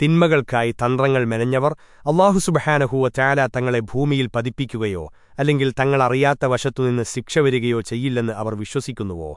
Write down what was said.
തിന്മകൾക്കായി തന്ത്രങ്ങൾ മെനഞ്ഞവർ അള്ളാഹുസുബഹാനഹൂവ ചാല തങ്ങളെ ഭൂമിയിൽ പതിപ്പിക്കുകയോ അല്ലെങ്കിൽ തങ്ങളറിയാത്ത വശത്തുനിന്ന് ശിക്ഷ വരികയോ ചെയ്യില്ലെന്ന് അവർ വിശ്വസിക്കുന്നുവോ?